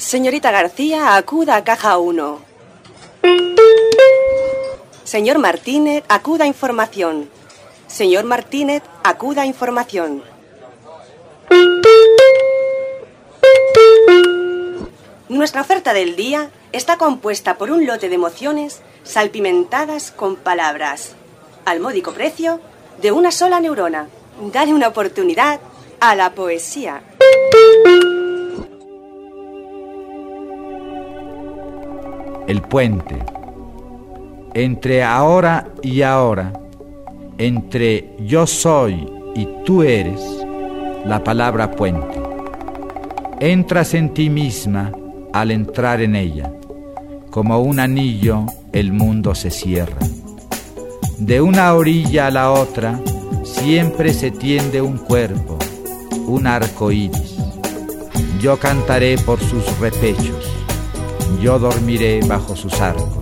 Señorita García, acuda a caja 1. Señor Martínez, acuda a información. Señor Martínez, acuda a información. Nuestra oferta del día está compuesta por un lote de emociones salpimentadas con palabras, al módico precio de una sola neurona. Dale una oportunidad a la poesía. El puente. Entre ahora y ahora, entre yo soy y tú eres, la palabra puente. Entras en ti misma al entrar en ella. Como un anillo, el mundo se cierra. De una orilla a la otra, siempre se tiende un cuerpo, un arco iris. Yo cantaré por sus repechos, yo dormiré bajo sus arcos.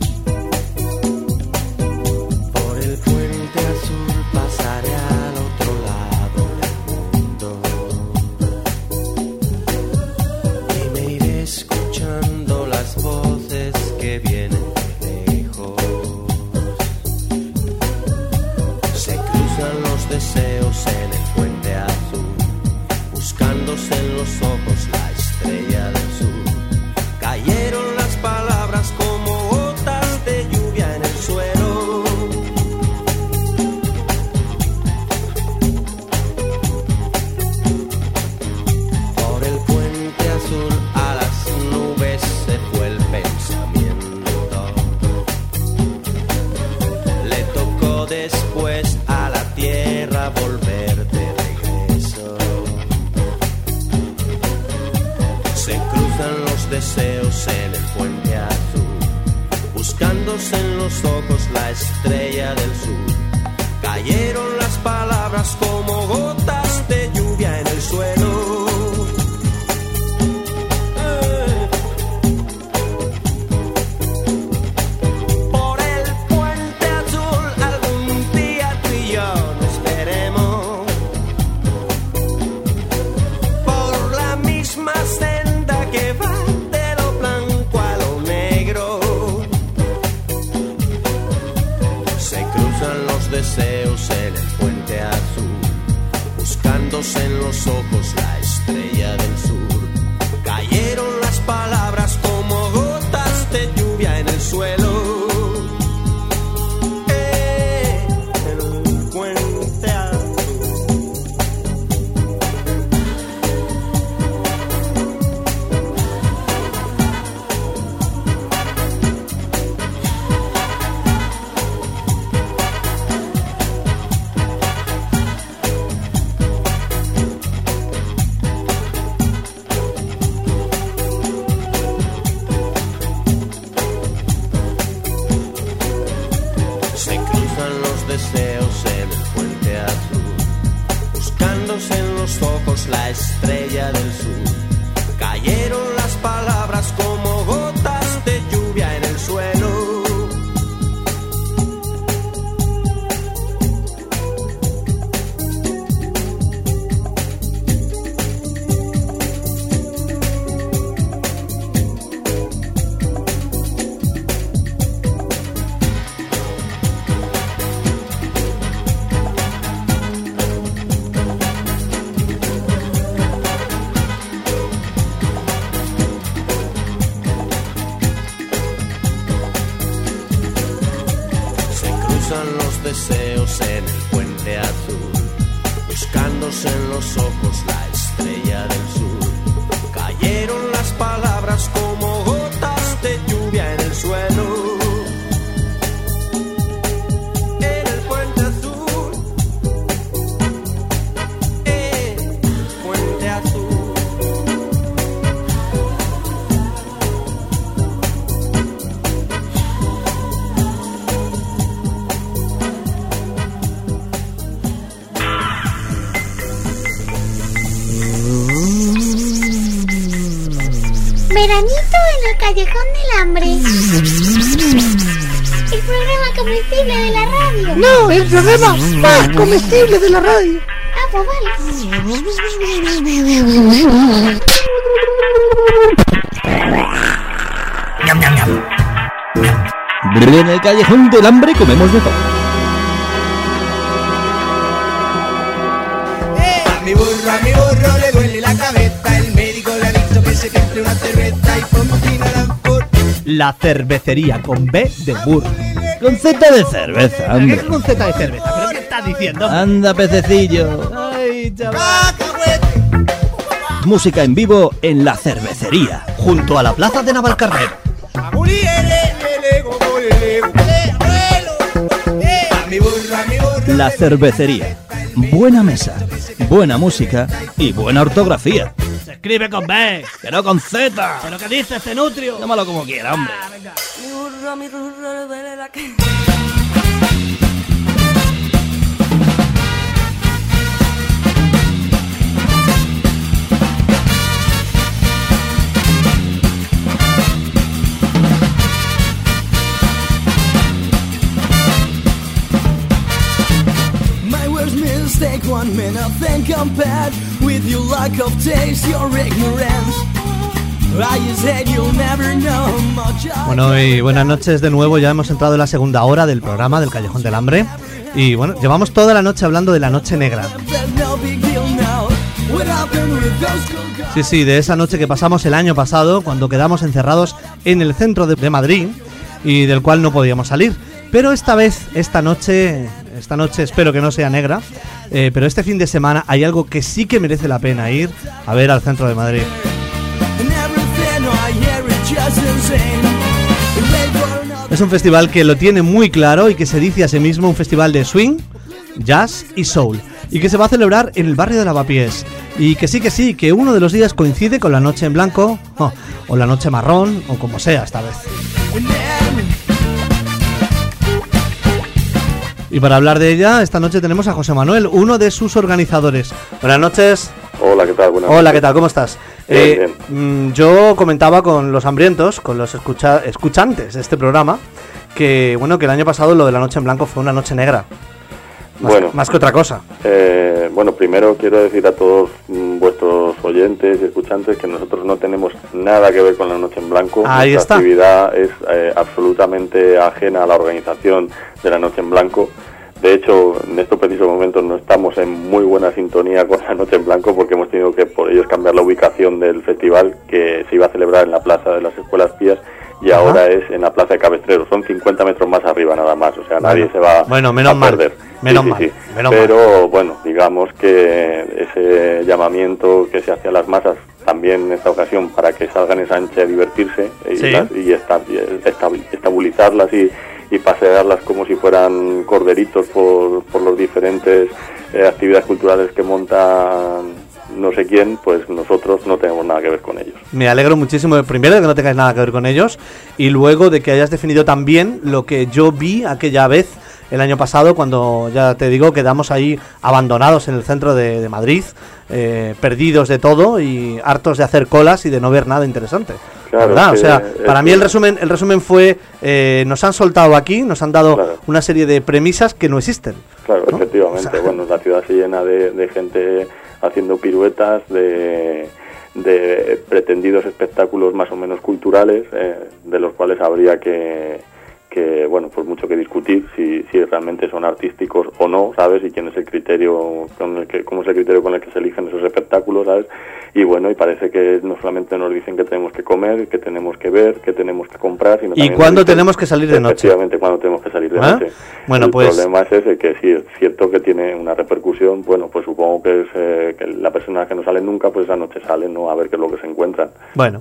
deseos en el puente azul, buscándose en los ojos la estrella del sur. Cayeron las palabras como gotas en los ojos. los deseos en el puente azul, buscándose en los ojos la estrella del sur. Cayeron las palabras como Callejón del Hambre. El programa comestible de la radio. No, el programa más comestible de la radio. Ah, pues. En el Callejón del Hambre comemos de todo. A Mi burro, a mi burro le duele la cabeza La cervecería con B de burro. Con Z de cerveza, ¿Pero hombre. qué con Z de cerveza? ¿Pero qué estás diciendo? Anda, pececillo. Ay, chaval. Música en vivo en la cervecería. Junto a la plaza de Navalcarnero. Eh. La cervecería. Buena mesa, buena música y buena ortografía. Escribe con B. Que no con Z. ¿Pero qué dices, Cenutrio? Llámalo como quiera, hombre. Ah, venga. Compared with your lack of taste, your ignorance. Bueno, y buenas noches de nuevo. Ya hemos entrado en la segunda hora del programa del Callejón del Hambre. Y bueno, llevamos toda la noche hablando de la noche negra. Sí, sí, de esa noche que pasamos el año pasado, cuando quedamos encerrados en el centro de Madrid y del cual no podíamos salir. Pero esta vez, esta noche, esta noche espero que no sea negra, eh, pero este fin de semana hay algo que sí que merece la pena ir a ver al centro de Madrid. Es un festival que lo tiene muy claro y que se dice a sí mismo un festival de swing, jazz y soul. Y que se va a celebrar en el barrio de Lavapiés. Y que sí, que sí, que uno de los días coincide con la noche en blanco, o la noche marrón, o como sea esta vez. Y para hablar de ella, esta noche tenemos a José Manuel, uno de sus organizadores. Buenas noches. Hola, ¿qué tal? Buenas Hola, ¿qué tal? ¿Cómo estás? Bien, mm, yo comentaba con los hambrientos, con los escucha- escuchantes de este programa, que bueno, que el año pasado lo de la noche en blanco fue una noche negra. Más, Bueno. más que otra cosa. Eh, bueno, primero quiero decir a todos mm, vuestros oyentes y escuchantes que nosotros no tenemos nada que ver con la Noche en Blanco. Ahí Nuestra está. actividad es eh, absolutamente ajena a la organización de la Noche en Blanco. De hecho, en estos precisos momentos no estamos en muy buena sintonía con la Noche en Blanco porque hemos tenido que por ellos cambiar la ubicación del festival que se iba a celebrar en la Plaza de las Escuelas Pías y Ajá. ahora es en la Plaza de Cabestreros. Son 50 metros más arriba nada más, o sea, nadie Bueno. se va Bueno, menos a mal. perder. Menos mal, menos Pero bueno, digamos que ese llamamiento que se hace a las masas también en esta ocasión para que salgan esa ancha a divertirse y, las- y esta- y esta- estabilizarlas y, y pasearlas como si fueran corderitos por, por los diferentes eh, actividades culturales que montan no sé quién, pues nosotros no tenemos nada que ver con ellos. Me alegro muchísimo, de- primero, de que no tengáis nada que ver con ellos y luego de que hayas definido también lo que yo vi aquella vez el año pasado cuando, ya te digo, quedamos ahí abandonados en el centro de, de Madrid, eh, perdidos de todo y hartos de hacer colas y de no ver nada interesante. Claro, ¿Verdad? O sea, para mí el resumen, el resumen fue, eh, nos han soltado aquí, nos han dado Claro. una serie de premisas que no existen. Claro, ¿no? efectivamente. O sea, bueno, la ciudad se llena de, de gente haciendo piruetas, de, de pretendidos espectáculos más o menos culturales, eh, de los cuales habría que, que, bueno, pues mucho que discutir si, si realmente son artísticos o no, ¿sabes? Y quién es el criterio, con el que, cómo es el criterio con el que se eligen esos espectáculos, ¿sabes? Y bueno, y parece que no solamente nos dicen que tenemos que comer, que tenemos que ver, que tenemos que comprar, sino ¿Y cuándo tenemos que salir de noche? Efectivamente, cuándo tenemos que salir de ¿Ah? noche. Bueno, el pues- problema es ese, que sí es cierto que tiene una repercusión, bueno, pues supongo que es eh, que la persona que no sale nunca, pues esa noche sale, ¿no? A ver qué es lo que se encuentran. Bueno,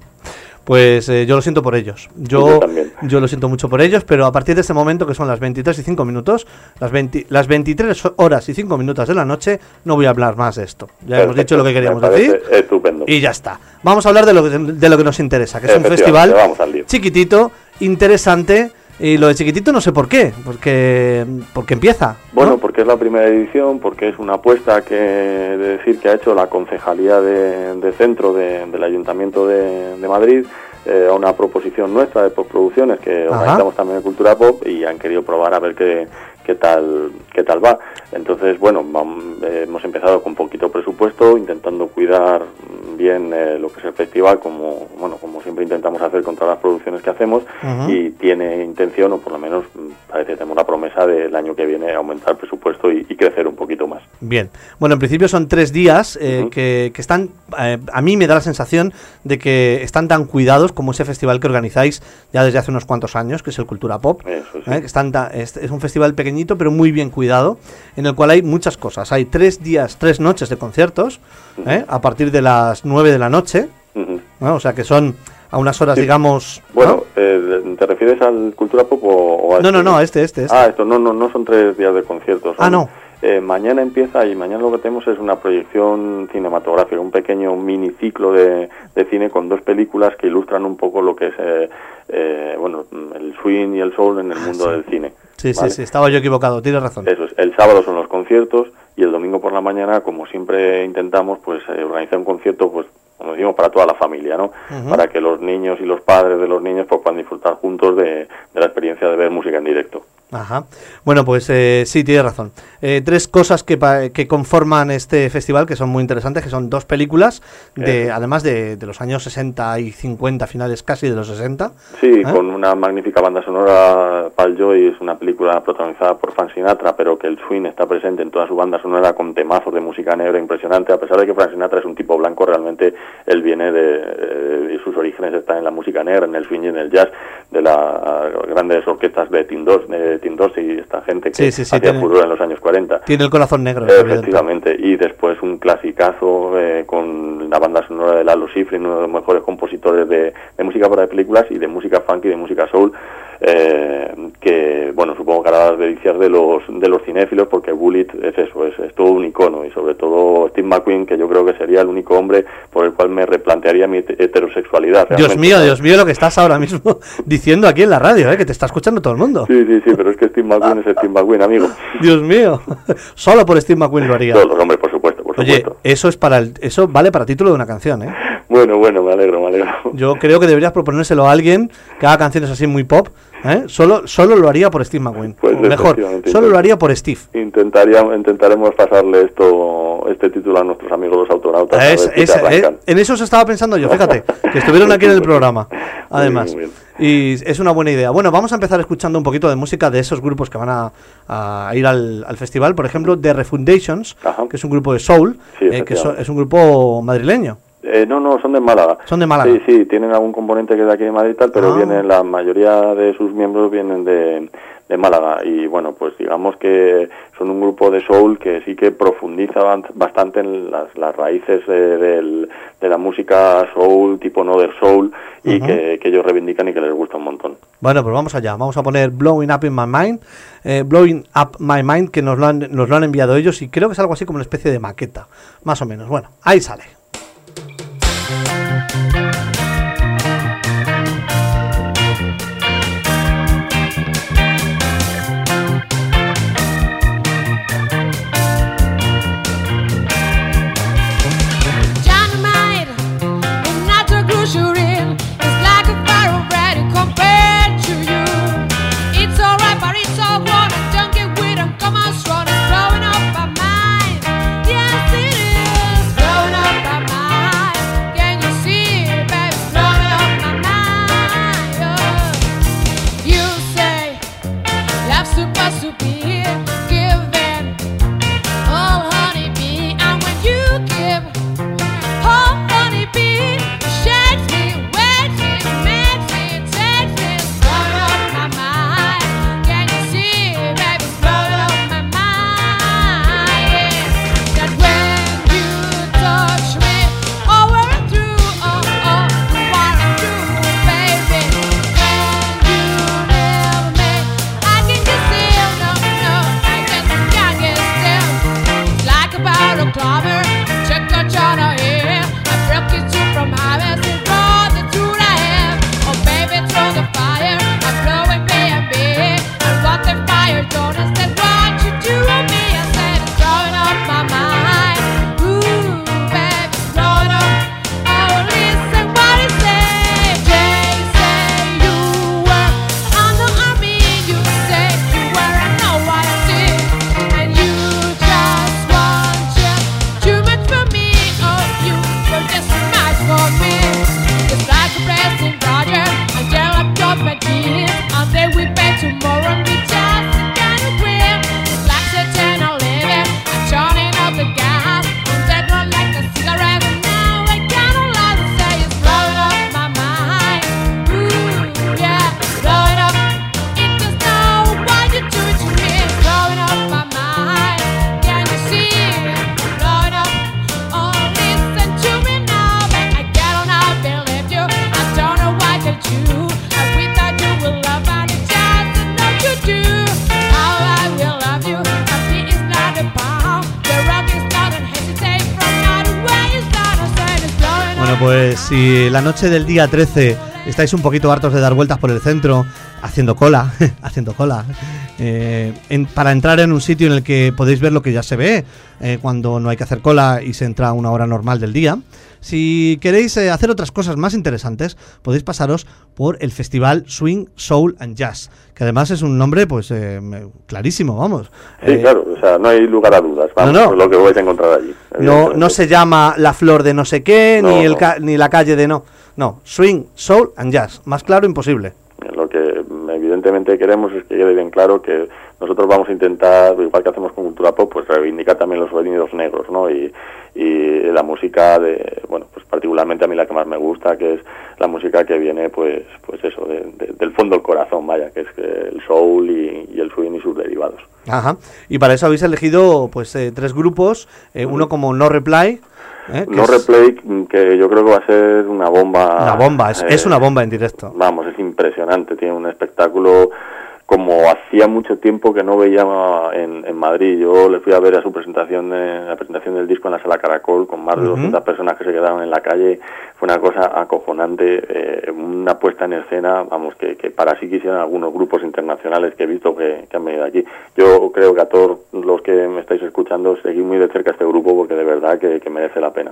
pues eh, yo lo siento por ellos. Yo, Yo lo siento mucho por ellos, pero a partir de este momento, que son las 23 y 5 minutos, las, 20 las 23 horas y 5 minutos de la noche, no voy a hablar más de esto. Ya hemos dicho lo que queríamos decir Estupendo. y ya está. Vamos a hablar de lo que, de lo que nos interesa, que es un festival vamos al lío. chiquitito, interesante. Y lo de chiquitito no sé por qué, porque, porque empieza. ¿no? Bueno, porque es la primera edición, porque es una apuesta que de decir que ha hecho la concejalía de, de centro de- del Ayuntamiento de, de Madrid, eh, a una proposición nuestra de postproducciones que organizamos también en Cultura Pop y han querido probar a ver qué, qué tal qué tal va. Entonces, bueno, eh, hemos empezado con poquito presupuesto, intentando cuidar bien eh, lo que es el festival, como bueno, como siempre intentamos hacer con todas las producciones que hacemos, y tiene intención, o por lo menos mm, parece que tenemos la promesa del año que viene aumentar el presupuesto y, y crecer un poquito más. Bien. Bueno, en principio son tres días eh, que, que están. a mí me da la sensación de que están tan cuidados como ese festival que organizáis ya desde hace unos cuantos años, que es el Cultura Pop. Eso sí. que están es, es un festival pequeñito, pero muy bien cuidado, en el cual hay muchas cosas. Hay tres días, tres noches de conciertos, ¿eh? a partir de las nueve de la noche. ¿no? O sea que son a unas horas, Sí. digamos. Bueno, eh, ¿te refieres al Cultura Pop o, o a No, no, este? no, este, este, este. Ah, esto no, no, no son tres días de conciertos. Ah, no. eh, mañana empieza y mañana lo que tenemos es una proyección cinematográfica, un pequeño miniciclo de, de cine con dos películas que ilustran un poco lo que es eh, eh, bueno el swing y el soul en el mundo sí. del cine. Sí, sí, ¿vale? sí, estaba yo equivocado, tienes razón. Eso es. El sábado son los conciertos y el domingo por la mañana, como siempre intentamos, pues eh, organizar un concierto, pues como decimos, para toda la familia, ¿no? Para que los niños y los padres de los niños pues, puedan disfrutar juntos de, de la experiencia de ver música en directo. Ajá. Bueno, pues eh, sí, tienes razón. Eh, tres cosas que, pa- que conforman este festival que son muy interesantes, que son dos películas, de, Eh. además de, de los años 60 y 50, finales casi de los 60. Sí, ¿Eh? con una magnífica banda sonora, Pal Joy es una película protagonizada por Frank Sinatra, pero que el swing está presente en toda su banda sonora con temazos de música negra impresionante, a pesar de que Frank Sinatra es un tipo blanco, realmente él viene de, y sus orígenes están en la música negra, en el swing y en el jazz, de las grandes orquestas de Tim Dos- de Tim Dorsey y esta gente que Sí, sí, sí, hacía tiene- furor en los años 40. Tiene el corazón negro. evidente. Efectivamente, y después un clasicazo eh, con la banda sonora de Lalo Schifrin, uno de los mejores compositores de, de música para películas y de música funky, de música soul, eh, que, bueno, supongo que hará las delicias de los, de los cinéfilos, porque Bullitt es eso, es, es todo un icono, y sobre todo Steve McQueen, que yo creo que sería el único hombre por el cual me replantearía mi het- heterosexualidad. Dios realmente, mío. Dios mío, lo que estás ahora mismo diciendo aquí en la radio, ¿eh? que te está escuchando todo el mundo. Sí, sí, sí, pero es que Steve McQueen es Steve McQueen, amigo. Dios mío, solo por Steve McQueen lo haría. Todos los hombres, por supuesto, por Oye, supuesto. eso es para el, eso vale para título de una canción, ¿eh? Bueno, bueno, me alegro, me alegro. Yo creo que deberías proponérselo a alguien que haga canciones así muy pop, ¿eh? Solo, solo lo haría por Steve McQueen. Pues mejor, solo lo haría por Steve. Intentaría, intentaremos pasarle esto, este título a nuestros amigos los autonautas. a Es- ver si es- se arrancan. eh, en eso se estaba pensando yo, fíjate, que estuvieron aquí en el programa, Muy además. bien, muy Y es una buena idea. Bueno, vamos a empezar escuchando un poquito de música de esos grupos que van a, a ir al, al festival. Por ejemplo, The Refundations, Ajá. que es un grupo de soul, Sí, eh, que es un grupo madrileño. Eh, no, no, son de Málaga. Son de Málaga. Sí, sí, tienen algún componente que es de aquí de Madrid y tal, pero Ah. vienen, la mayoría de sus miembros vienen de, de Málaga. Y bueno, pues digamos que son un grupo de soul que sí que profundiza bastante en las, las raíces del- de la música soul, tipo Northern Soul, y que, que ellos reivindican y que les gusta un montón. Bueno, pues vamos allá. Vamos a poner Blowing Up in My Mind. eh, Blowing Up My Mind, que nos lo, han, nos lo han enviado ellos y creo que es algo así como una especie de maqueta, más o menos. Bueno, ahí sale. Música la noche del día 13 estáis un poquito hartos de dar vueltas por el centro, haciendo cola, haciendo cola, eh, en- para entrar en un sitio en el que podéis ver lo que ya se ve eh, cuando no hay que hacer cola y se entra a una hora normal del día. Si queréis eh, hacer otras cosas más interesantes, podéis pasaros por el festival Swing, Soul and Jazz, que además es un nombre pues eh, clarísimo, vamos. Sí, claro, o sea, no hay lugar a dudas. Vamos, No, no. lo que vais a encontrar allí. No, no se llama la flor de no sé qué, No, ni, el ca- ni la calle de no. No, swing, soul and jazz. Más claro, imposible. Lo que evidentemente queremos es que quede bien claro que nosotros vamos a intentar, igual que hacemos con Cultura Pop, pues reivindicar también los sonidos negros, ¿no? Y, y la música de, bueno, pues particularmente a mí la que más me gusta, que es la música que viene, pues, pues eso, de- de- del fondo del corazón, vaya, que es el soul y, y el swing y sus derivados. Ajá. Y para eso habéis elegido pues eh, tres grupos. eh, uno como No Reply. Eh, No es Replay, que yo creo que va a ser una bomba. Una bomba, es, eh, es una bomba en directo. Vamos, es impresionante, tiene un espectáculo como hacía mucho tiempo que no veía en, en Madrid. Yo le fui a ver a su presentación, de- la presentación del disco en la sala Caracol con más de Ujú. 200 personas que se quedaron en la calle. Fue una cosa acojonante, eh, una puesta en escena, vamos, que, que para sí quisieran algunos grupos internacionales que he visto que, que han venido aquí. Yo creo que a todos los que me estáis escuchando, seguid muy de cerca este grupo porque de verdad que, que merece la pena.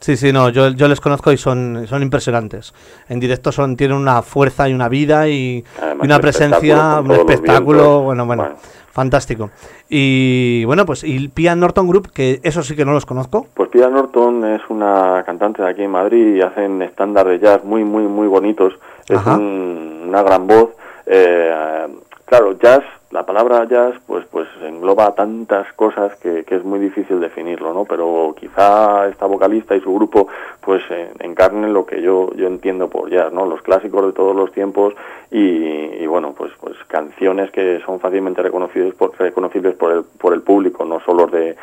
Sí, sí, no, yo, yo les conozco y son, son impresionantes. En directo son tienen una fuerza y una vida y, Además, y una presencia, un espectáculo, bueno, bueno, Bueno. fantástico. Y bueno, pues y el Pian Norton Group, que eso sí que no los conozco. Pues Pia Norton es una cantante de aquí en Madrid y hacen estándar de jazz muy, muy, muy bonitos. Es un- una gran voz. Eh, claro, jazz, la palabra jazz, pues, pues engloba tantas cosas que, que es muy difícil definirlo, ¿no? Pero quizá esta vocalista y su grupo, pues eh, encarnen lo que yo, yo entiendo por jazz, ¿no? Los clásicos de todos los tiempos y, y bueno, pues, pues canciones que son fácilmente reconocibles por, reconocibles por el, por el público, no solo de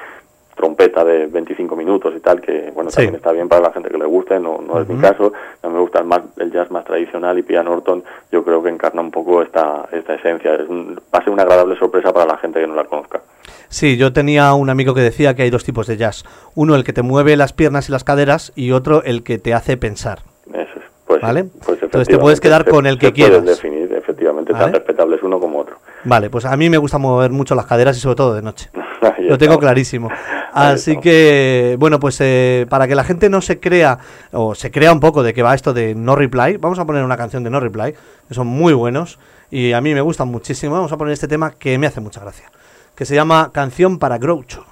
trompeta de 25 minutos y tal, que bueno, Sí. también está bien para la gente que le guste, no, no es mi caso, a mí me gusta el, más, el jazz más tradicional y Pia Norton yo creo que encarna un poco esta, esta esencia, es un- va a ser una agradable sorpresa para la gente que no la conozca. Sí, yo tenía un amigo que decía que hay dos tipos de jazz. Uno el que te mueve las piernas y las caderas y otro el que te hace pensar. Eso es. Pues, Vale. pues Entonces te puedes quedar se- con el que quieras. definir, efectivamente, Vale. tan respetables uno como otro. Vale, pues a mí me gusta mover mucho las caderas y sobre todo de noche. Lo tengo clarísimo. Así que, bueno, pues eh, para que la gente no se crea, o se crea un poco de que va esto de No Reply, vamos a poner una canción de No Reply, que son muy buenos y a mí me gustan muchísimo. Vamos a poner este tema que me hace mucha gracia, que se llama Canción para Groucho.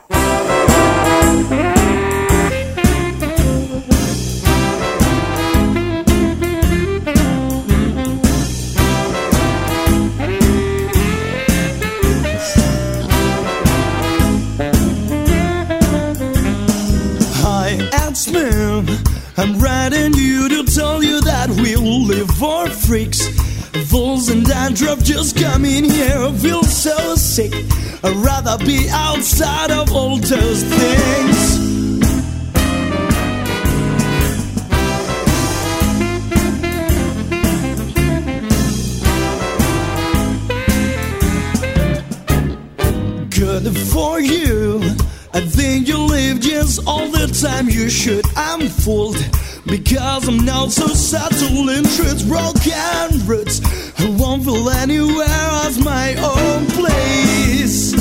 Freaks. Fools and dandruff just come in here, I feel so sick. I'd rather be outside of all those things. Good for you. I think you live just all the time you should. I'm fooled because I'm not so subtle in truth's broken roots. I won't feel anywhere as my own place.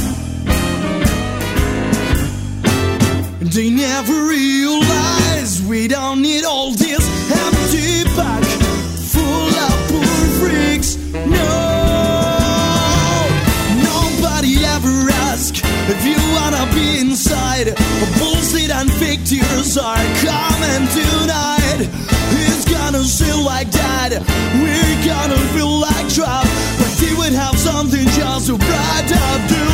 They never realize we don't need all this empty pack full of poor freaks. No, nobody ever asked if you wanna be inside. And fake tears are coming tonight. It's gonna feel like that. We're gonna feel like trap, but they would have something just to bright up the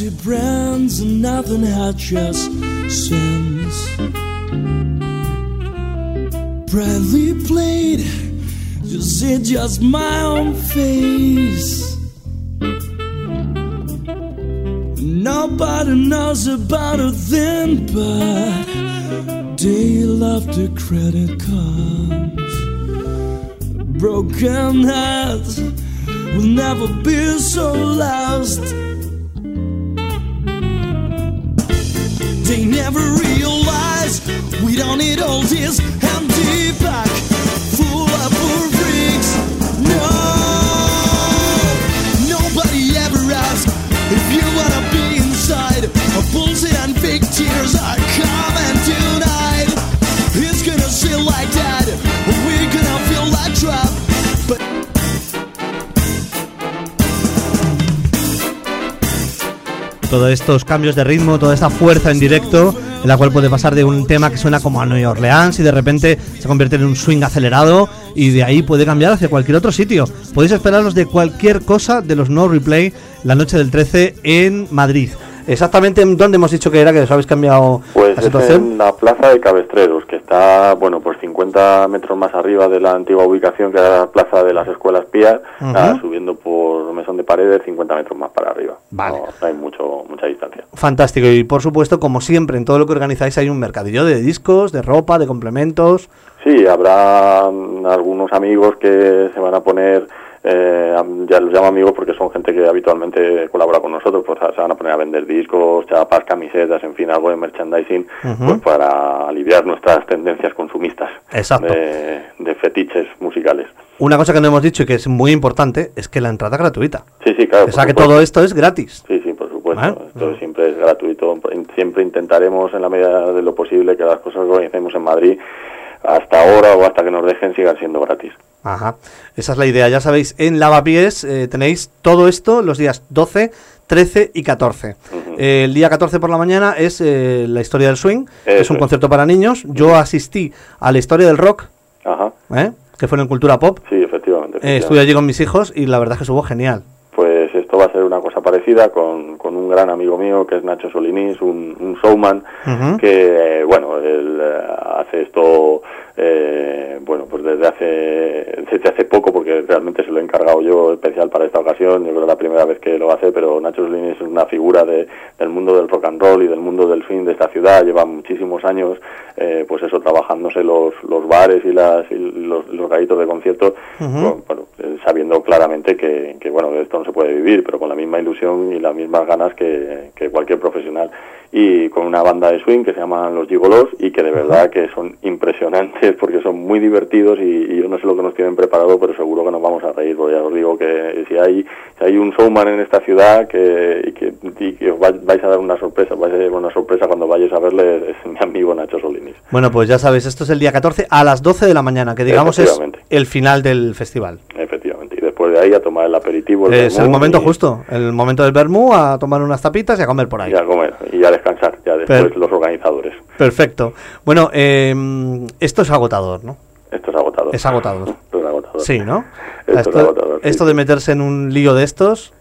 empty brands, and nothing had just since. Bradley played, you see just my own face. Nobody knows about a thing but deal after credit cards. Broken hearts will never be so lost. They never realize. We don't need all this empty back Todos estos cambios de ritmo, toda esta fuerza en directo, en la cual puede pasar de un tema que suena como a New Orleans y de repente se convierte en un swing acelerado y de ahí puede cambiar hacia cualquier otro sitio. Podéis esperaros de cualquier cosa de los No Replay la noche del 13 en Madrid. Exactamente en dónde hemos dicho que era, que os habéis cambiado Pues la es situación. en la plaza de Cabestreros, que está, bueno, pues 50 metros más arriba de la antigua ubicación, que era la plaza de las escuelas Pías, nada, subiendo por Mesón de Paredes, 50 metros más para arriba. Vale. No, hay mucho, mucha distancia. Fantástico. Y por supuesto, como siempre, en todo lo que organizáis hay un mercadillo de discos, de ropa, de complementos. Sí, habrá mm, algunos amigos que se van a poner, eh, ya los llamo amigos porque son gente que habitualmente colabora con nosotros, pues se van a poner a vender discos, chapas, camisetas, en fin, algo de merchandising, pues para aliviar nuestras tendencias consumistas Exacto. de, de fetiches musicales. Una cosa que no hemos dicho y que es muy importante es que la entrada es gratuita. Sí, sí, claro. o sea que supuesto. todo esto es gratis. Sí, sí, por supuesto. Ah, Esto siempre es gratuito. Siempre intentaremos, en la medida de lo posible, que las cosas que organicemos en Madrid, hasta ahora o hasta que nos dejen, sigan siendo gratis. Ajá. Esa es la idea. Ya sabéis, en Lavapiés eh, tenéis todo esto los días 12, 13 y 14. Eh, el día 14 por la mañana es eh, la historia del swing. es Eso un es. concierto para niños. Yo asistí a la historia del rock, Ajá. ¿eh? que fue en Cultura Pop. Sí, efectivamente. Estuve allí con mis hijos y la verdad es que estuvo genial. Pues esto va a ser una cosa parecida con, con un gran amigo mío que es Nacho Solinís, un, un showman que, bueno, él hace esto, eh, bueno, pues desde hace, desde hace poco, porque realmente se lo he encargado yo especial para esta ocasión, yo creo que es la primera vez que lo hace, pero Nacho Solinís es una figura de, del mundo del rock and roll y del mundo del swing de esta ciudad, lleva muchísimos años, eh, pues eso, trabajándose los, los bares y, las, y los, los garitos de bueno, bueno, eh, sabiendo claramente que, que, bueno, de esto no se puede vivir, pero con la misma ilusión y las mismas ganas que, que cualquier profesional. Y con una banda de swing que se llaman Los Gigolos y que de verdad que son impresionantes porque son muy divertidos y, y yo no sé lo que nos tienen preparado, pero seguro que nos vamos a reír, porque ya os digo que si hay, si hay un showman en esta ciudad que, y que, y que os vais, a dar una sorpresa, vais a dar una sorpresa cuando vayáis a verle, es mi amigo Nacho Solinis. Bueno, pues ya sabéis, esto es el día 14 a las 12 de la mañana, que digamos es el final del festival. Efectivamente. Después de ahí a tomar el aperitivo. el es el momento y- justo, el momento del vermú, a tomar unas tapitas y a comer por ahí. Y a comer y a descansar, ya después Per- los organizadores. Perfecto. Bueno, eh, esto es agotador, ¿no? Esto es agotador. Es agotador. Esto es agotador. Sí, ¿no? Esto es agotador, esto sí. de meterse en un lío de estos,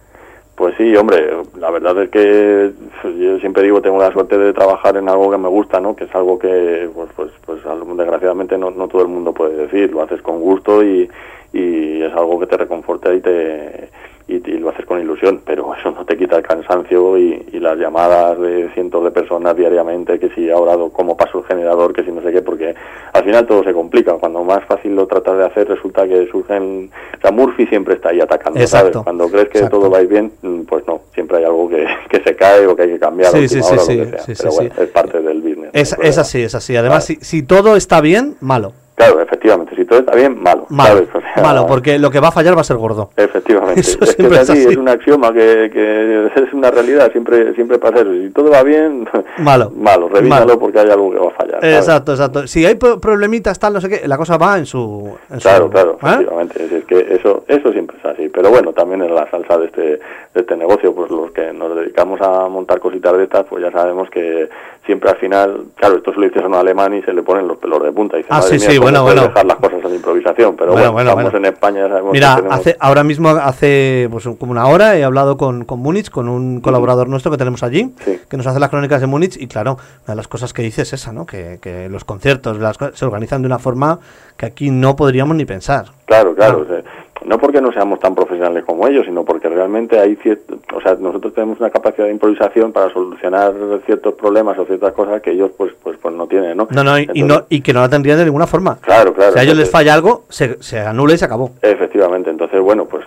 Pues sí, hombre, la verdad es que yo siempre digo, tengo la suerte de trabajar en algo que me gusta, ¿no? Que es algo que, pues, pues, pues desgraciadamente no, no todo el mundo puede decir. Lo haces con gusto y, y es algo que te reconforta y te y, y lo haces con ilusión, pero eso no te quita el cansancio y, y las llamadas de cientos de personas diariamente, que si ahora cómo paso el generador, que si no sé qué, porque al final todo se complica. Cuando más fácil lo tratas de hacer, resulta que surgen... O sea, Murphy siempre está ahí atacando, Exacto. ¿sabes? Cuando crees que Exacto. todo va a ir bien, mm, pues no, siempre hay algo que, que se cae o que hay que cambiar Sí, sí, hora, sí, lo que sea. sí, Pero sí, bueno, sí. es parte del business. es así, es así. Además, si, si todo está bien, malo. Claro, efectivamente, si todo está bien, malo. Malo, ¿sabes? O sea, malo, porque lo que va a fallar va a ser gordo. Efectivamente, Eso es que siempre es así, es un axioma que, que es una realidad, siempre siempre pasa eso. Si todo va bien, Malo. malo, revísalo Malo. porque hay algo que va a fallar. ¿sabes? Exacto, exacto. Si hay pro- problemitas, tal, no sé qué, la cosa va en su. en su- Claro, claro, ¿eh? efectivamente. Es, es que eso, eso siempre es así. Pero bueno, también en la salsa de este, de este negocio, pues los que nos dedicamos a montar cositas de estas, pues ya sabemos que siempre al final, claro, esto se lo dices a un alemán y se le ponen los pelos de punta. Y dice, Ah, "Madre sí, mía, sí, ¿cómo bueno, bueno. dejar las cosas a la improvisación. Pero Bueno, bueno, bueno, estamos en España, ya sabemos Mira, que tenemos... hace, ahora mismo hace pues, como una hora he hablado con, con Múnich, con un colaborador nuestro que tenemos allí, Sí. que nos hace las crónicas de Múnich, y claro, una de las cosas que dice es esa, ¿no? Que, que los conciertos las se organizan de una forma que aquí no podríamos ni pensar. Claro, claro. O sea, no porque no seamos tan profesionales como ellos, sino porque realmente hay cierto, o sea, nosotros tenemos una capacidad de improvisación para solucionar ciertos problemas o ciertas cosas que ellos pues pues pues no tienen, ¿no? No, no, y, no, y que no la tendrían de ninguna forma. Claro, claro. Si a ellos les falla algo, se, se anula y se acabó. Efectivamente, entonces, bueno, pues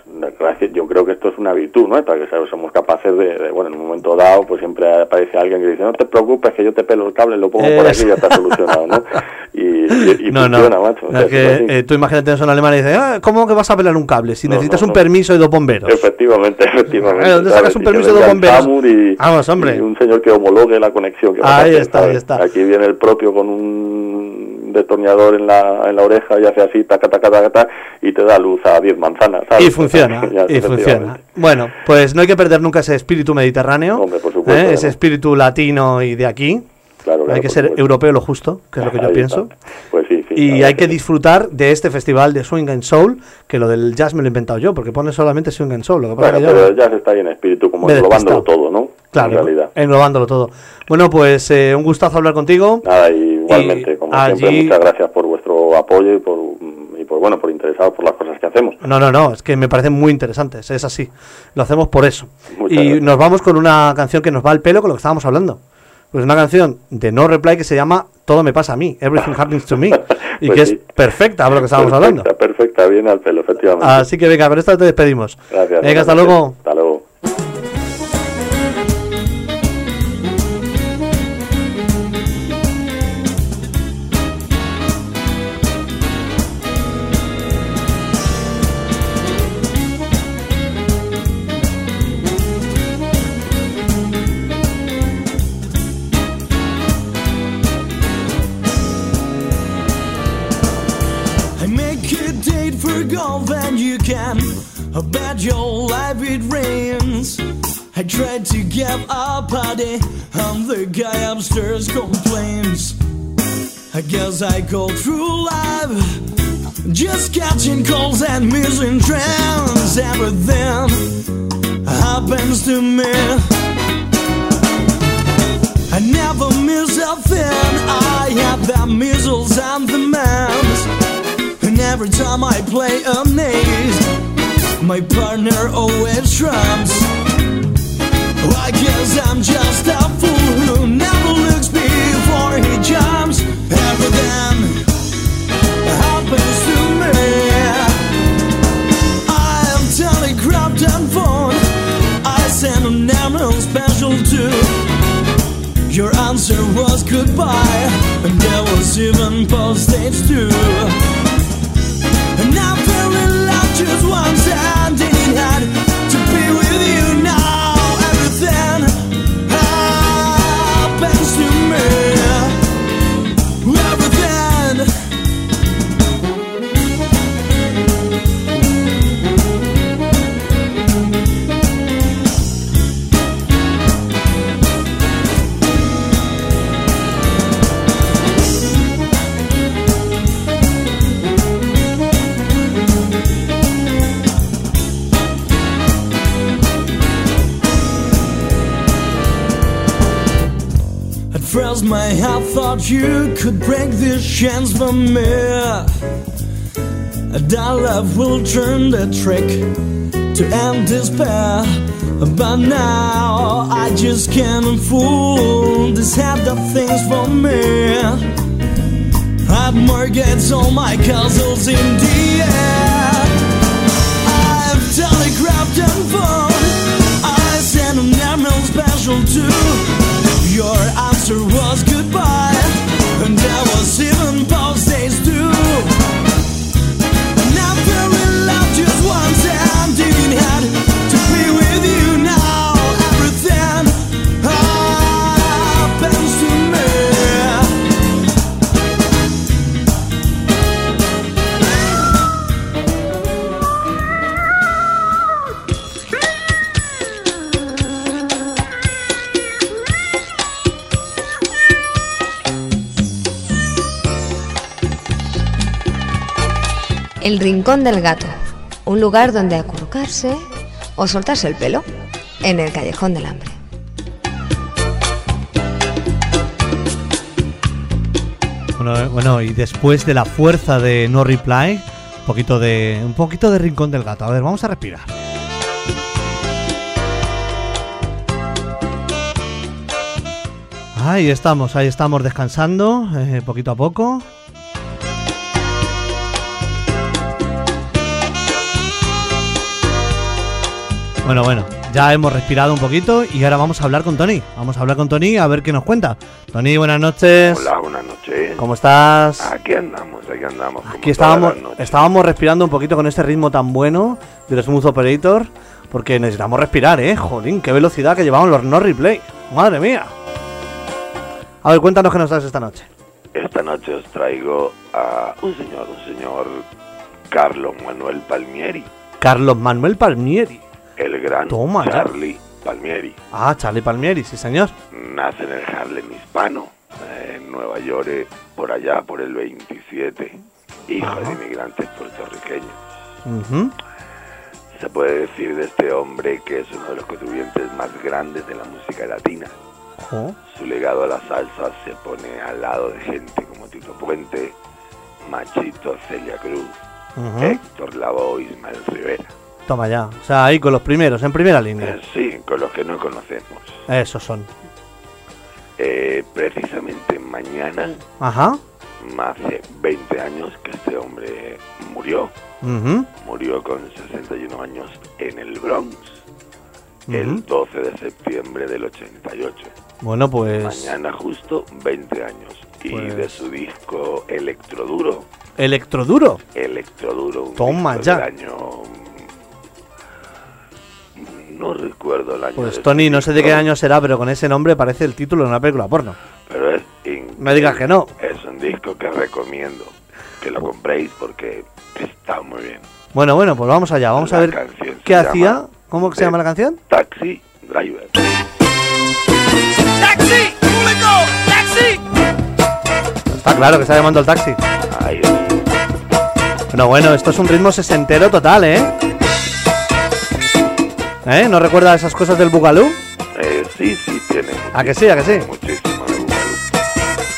yo creo que esto es una virtud, ¿no? Para que ¿sabes? somos capaces de, de, bueno, en un momento dado, pues siempre aparece alguien que dice, no te preocupes, que yo te pelo el cable, lo pongo por aquí y ya está solucionado, ¿no? Y, y- y no, funciona, no. macho. o Es sea, que, es así. eh, tú imagínate eso en alemán y dices, ah, ¿cómo que vas a pelar un cable? Si No, necesitas no, un permiso y dos bomberos. Efectivamente, efectivamente. ¿De dónde un permiso de el bomberos? Y, Vamos, hombre. y un señor que homologue la conexión. Que Ahí hacer, está, ahí ¿sabes? está. Aquí viene el propio con un destornillador en la, en la oreja y hace así, taca, taca, taca, taca, y te da luz a 10 manzanas, ¿sabes? Y funciona, Ya, y funciona. Bueno, pues no hay que perder nunca ese espíritu mediterráneo, Hombre, por supuesto, ¿eh? ese espíritu latino y de aquí. Claro, claro, hay que ser supuesto. europeo lo justo, que es lo que yo Ahí pienso. está. Pues sí, Y hay que disfrutar de este festival de Swing and Soul, que lo del jazz me lo he inventado yo, porque pone solamente Swing and Soul. Lo que pasa Bueno, que yo- pero ya se está ahí en espíritu, como englobándolo todo, ¿no? Claro, En realidad. englobándolo todo. Bueno, pues eh, un gustazo hablar contigo. Nada, y igualmente, como siempre, muchas gracias por vuestro apoyo y por, y por bueno, por interesados por las cosas que hacemos. No, no, no, es que me parecen muy interesantes, es así. Lo hacemos por eso. Muchas y gracias. nos vamos con una canción que nos va al pelo con lo que estábamos hablando. Pues una canción de No Reply que se llama Todo me pasa a mí, Everything Happens to Me. y Pues que sí. es perfecta para lo que estábamos hablando. Perfecta, perfecta, bien al pelo, efectivamente. Así que venga, con esto te despedimos. Gracias. Venga, hasta luego. Hasta luego. You can. I bet your life it rains. I tried to get a party and the guy upstairs complains. I guess I go through life just catching calls and missing trends. Everything happens to me. I never miss a thing. I have the measles and the mumps. Every time I play a maze, my partner always trumps. I guess I'm just a fool who never looks before he jumps. Everything happens to me. I am telegraphed and phone. I sent an email special too. Your answer was goodbye, and there was even postage too. You could break this chance for me. That love will turn the trick to end despair But now I just can't fool. This head of things for me. I've mortgaged all my castles in the air. I've telegraphed and phone I sent an email special too your answer was goodbye, even Rincón del Gato, un lugar donde acurrucarse o soltarse el pelo, en el Callejón del Hambre. Bueno, eh, bueno, y después de la fuerza de No Reply, poquito de un poquito de rincón del gato. A ver, vamos a respirar. Ahí estamos, ahí estamos descansando, eh, poquito a poco. Bueno, bueno, ya hemos respirado un poquito y ahora vamos a hablar con Tony. Vamos a hablar con Tony a ver qué nos cuenta. Tony, buenas noches. Hola, buenas noches. ¿Cómo estás? Aquí andamos, aquí andamos. Aquí estábamos, estábamos respirando un poquito con este ritmo tan bueno del Smooth Operator. Porque necesitamos respirar, ¿eh? Jolín, qué velocidad que llevamos los no replay. Madre mía. A ver, cuéntanos qué nos traes esta noche. Esta noche os traigo a un señor, un señor Carlos Manuel Palmieri, Carlos Manuel Palmieri. El gran Toma ya. Charlie Palmieri. Ah, Charlie Palmieri, sí señor. Nace en el Harlem hispano, eh, en Nueva York, eh, por allá, por el 27. Hijo Ajá. de inmigrantes puertorriqueños. Se puede decir de este hombre que es uno de los contribuyentes más grandes de la música latina. Su legado a la salsa se pone al lado de gente como Tito Puente, Machito Celia Cruz, Ujú. Héctor Lavoe, Ismael Rivera. Toma ya. O sea, ahí con los primeros, en primera línea. Eh, sí, con los que no conocemos. Esos son. Eh, precisamente mañana, Ajá. hace 20 años que este hombre murió. Ujú. Murió con 61 años en el Bronx, el 12 de septiembre del 88. Bueno, pues. Mañana justo 20 años. Y Pues- de su disco Electroduro, Electroduro. Electroduro, un Toma disco ya. del año... No recuerdo el año. Pues Tony, no sé de qué año será, pero con ese nombre parece el título de una película porno. Pero es increíble. Me digas que no. Es un disco que recomiendo que lo compréis porque está muy bien. Bueno, bueno, pues vamos allá. Vamos a ver qué hacía. ¿Cómo que se llama la canción? Taxi Driver. Taxi, público, taxi. Está claro que está llamando el taxi. Es. Bueno, bueno, esto es un ritmo sesentero total, ¿eh? ¿Eh? ¿No recuerda esas cosas del Bugalú? Eh, sí, sí, tiene. ¿A que sí, a que sí? Muchísimo de Bugalú.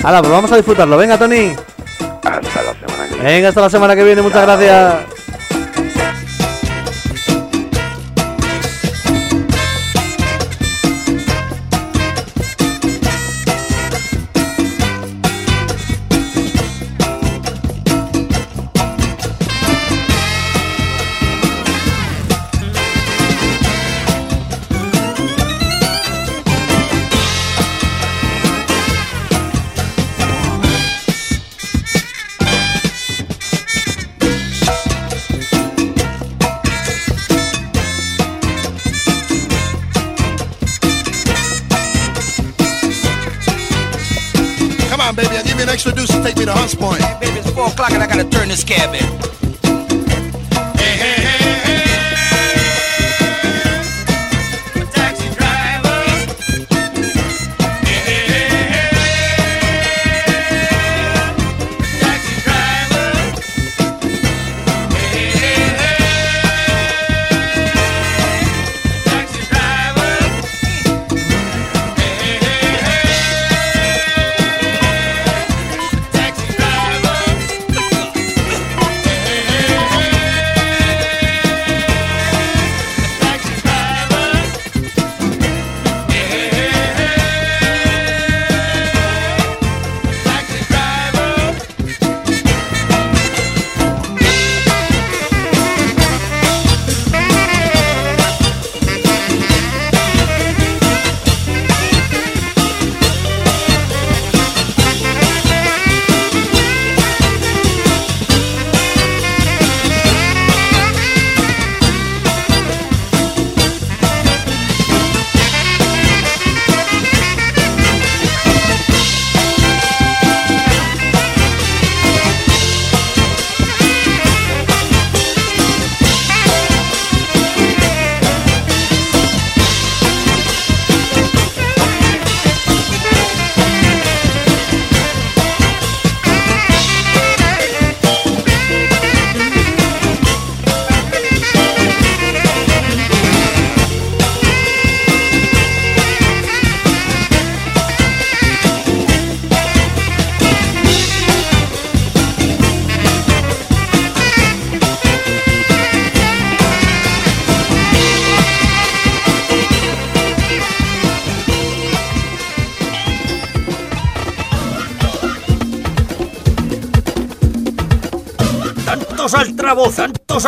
Hala, pues vamos a disfrutarlo. Venga, Tony. Hasta la semana que viene. Venga, hasta la semana que viene. Muchas Chao. gracias.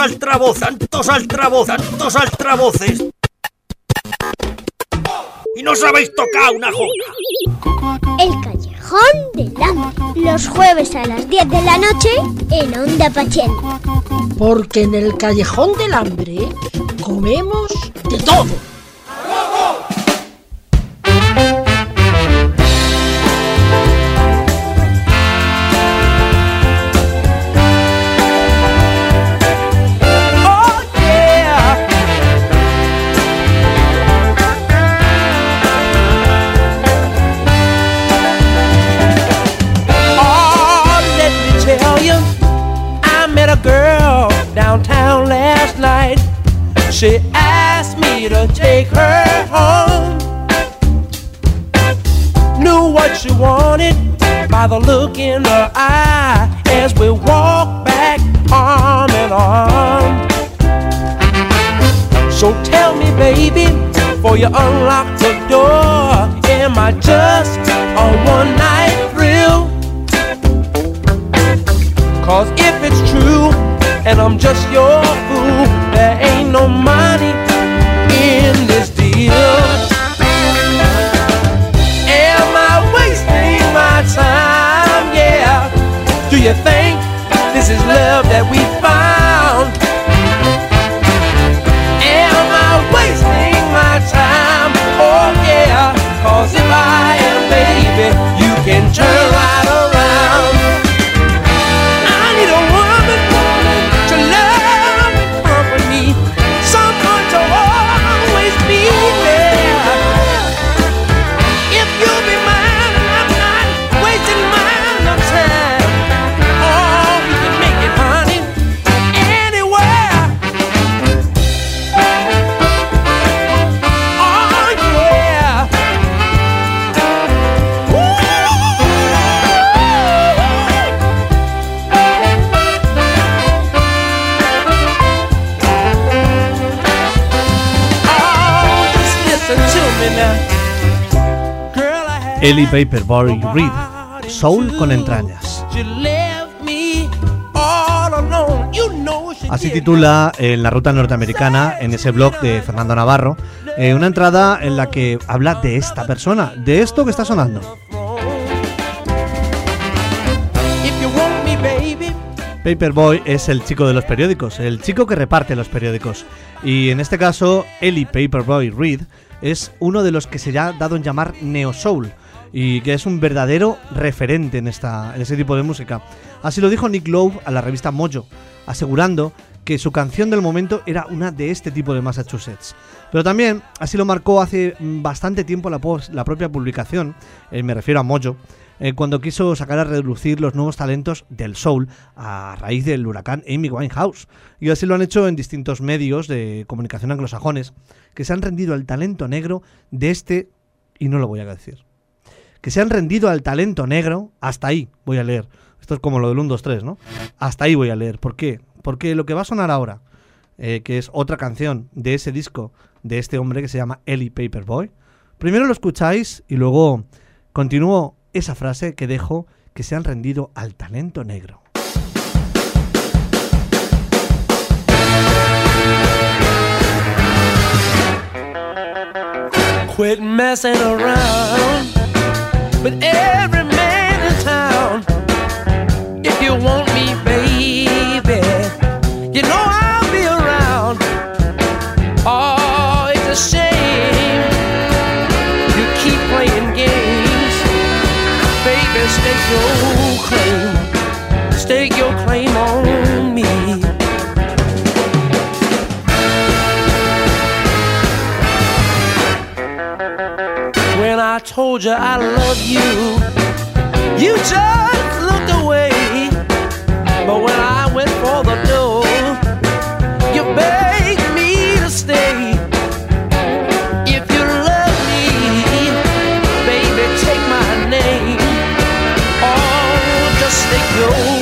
Tantos altavoces, tantos altavoces, tantos altavoces. Y no sabéis tocar una jota. El Callejón del Hambre. Los jueves a las 10 de la noche en Onda Pachel. Porque en el callejón del hambre comemos de todo. chez Had Ellie Paperboy Reed, Soul con entrañas. Así titula en la ruta norteamericana, en ese blog de Fernando Navarro, eh, una entrada en la que habla de esta persona, de esto que está sonando. Paperboy es el chico de los periódicos, el chico que reparte los periódicos. Y en este caso, Ellie Paperboy Reed es uno de los que se ha dado en llamar Neo Soul y que es un verdadero referente en, esta, en ese tipo de música. Así lo dijo Nick Lowe a la revista Mojo, asegurando que su canción del momento era una de este tipo de Massachusetts. Pero también, así lo marcó hace mm, bastante tiempo la, propia publicación, eh, me refiero a Mojo, eh, cuando quiso sacar a reducir los nuevos talentos del soul a raíz del huracán Amy Winehouse. Y así lo han hecho en distintos medios de comunicación anglosajones, que se han rendido al talento negro de este, y no lo voy a decir, que se han rendido al talento negro, hasta ahí voy a leer. Esto es como lo del 1, 2, 3, ¿no? Hasta ahí voy a leer. ¿Por qué? Porque lo que va a sonar ahora, eh, que es otra canción de ese disco de este hombre que se llama Ellie Paperboy, primero lo escucháis y luego continúo esa frase que dejo que se han rendido al talento negro. Quit messing around with every man in town. If you want me, baby, you know I'll be around. Oh, it's a shame you keep playing games. Baby, stake your claim. Stake your claim told you I love you, you just looked away. But when I went for the door, you begged me to stay. If you love me, baby, take my name. Oh, just stake your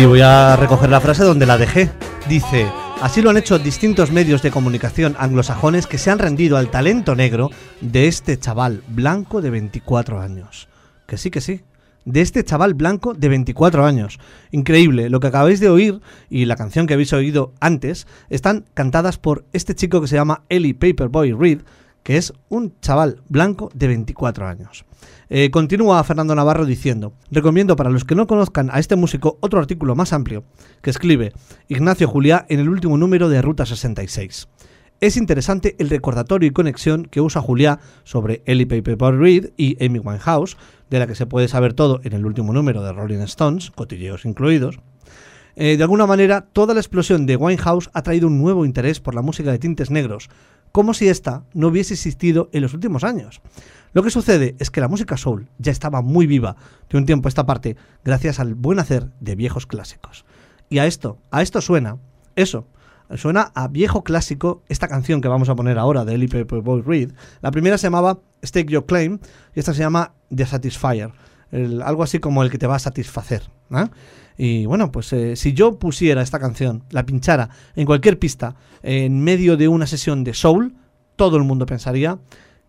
Y voy a recoger la frase donde la dejé. Dice, así lo han hecho distintos medios de comunicación anglosajones que se han rendido al talento negro de este chaval blanco de 24 años. Que sí, que sí. De este chaval blanco de 24 años. Increíble, lo que acabáis de oír y la canción que habéis oído antes están cantadas por este chico que se llama Ellie Paperboy Reed, que es un chaval blanco de 24 años. Eh, continúa Fernando Navarro diciendo, recomiendo para los que no conozcan a este músico otro artículo más amplio que escribe Ignacio Juliá en el último número de Ruta 66. Es interesante el recordatorio y conexión que usa Juliá sobre Ellie Paperboy Reed y Amy Winehouse, de la que se puede saber todo en el último número de Rolling Stones, cotilleos incluidos. Eh, de alguna manera, toda la explosión de Winehouse ha traído un nuevo interés por la música de tintes negros, como si esta no hubiese existido en los últimos años. Lo que sucede es que la música soul ya estaba muy viva de un tiempo a esta parte gracias al buen hacer de viejos clásicos. Y a esto, a esto suena, eso, suena a viejo clásico esta canción que vamos a poner ahora de Ellie Paperboy Reed. La primera se llamaba Stake Your Claim y esta se llama The Satisfier, el- algo así como el que te va a satisfacer. ¿Eh? Y bueno, pues eh, si yo pusiera esta canción, la pinchara en cualquier pista, en medio de una sesión de soul, todo el mundo pensaría